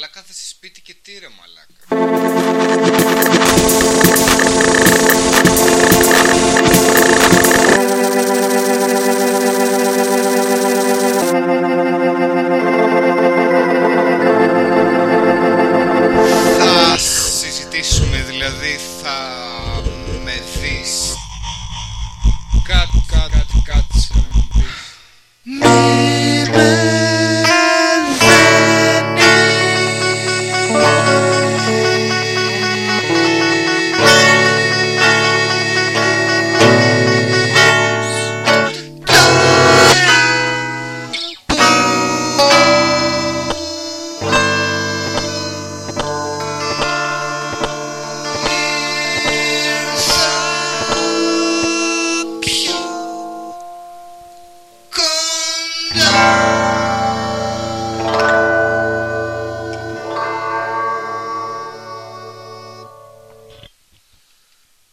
Απλά κάθεσαι σπίτι και τι ρε μαλάκα. Θα συζητήσουμε, δηλαδή θα